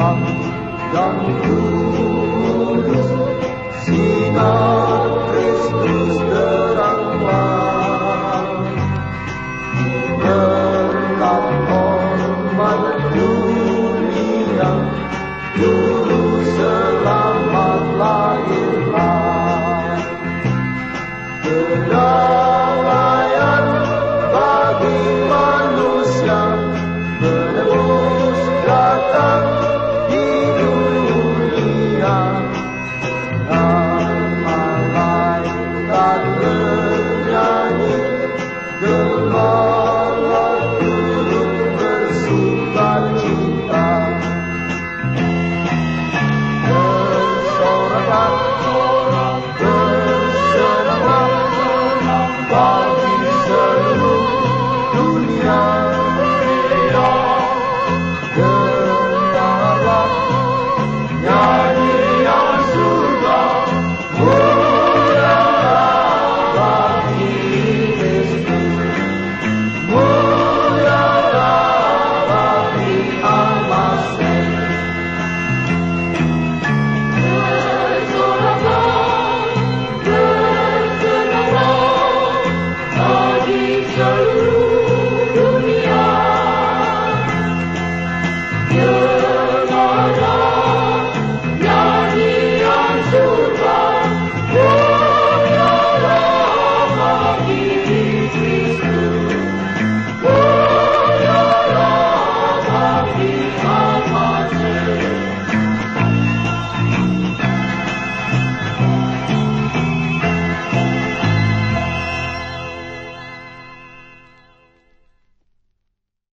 Allah'tan kurtulur. Sinan Kristus'ta the Lord.